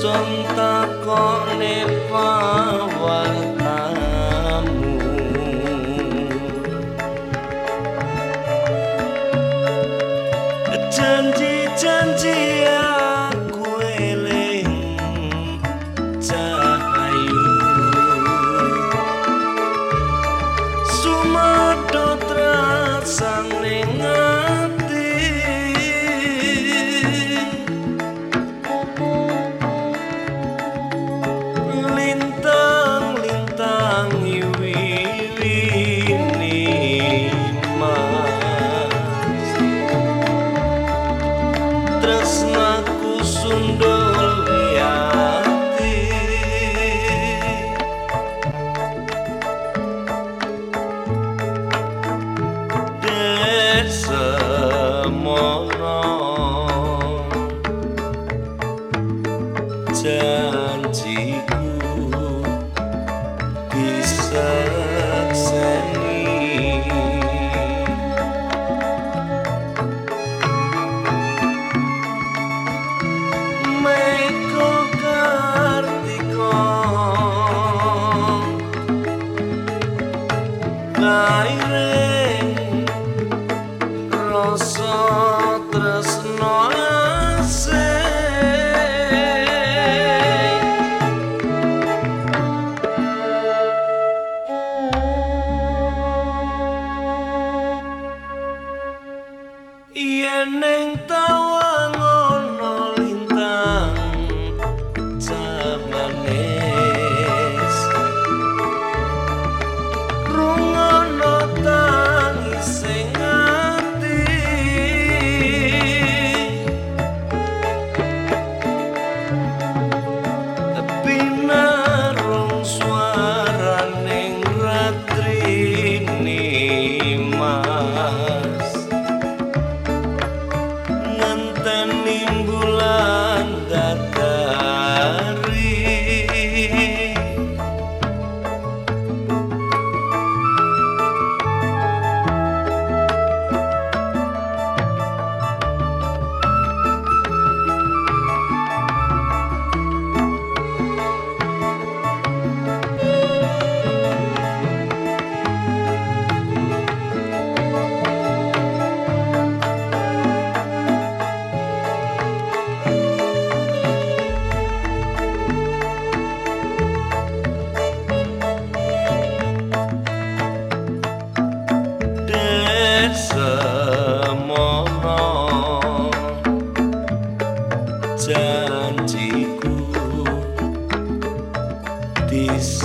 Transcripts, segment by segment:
sontakone pawatamu janji-janji tell. nem então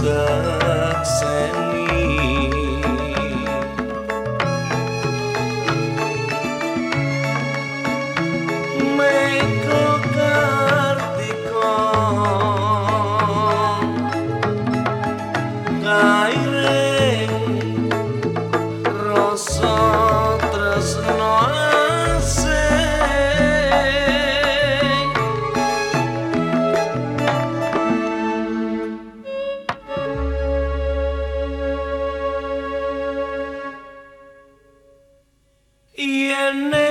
的 and then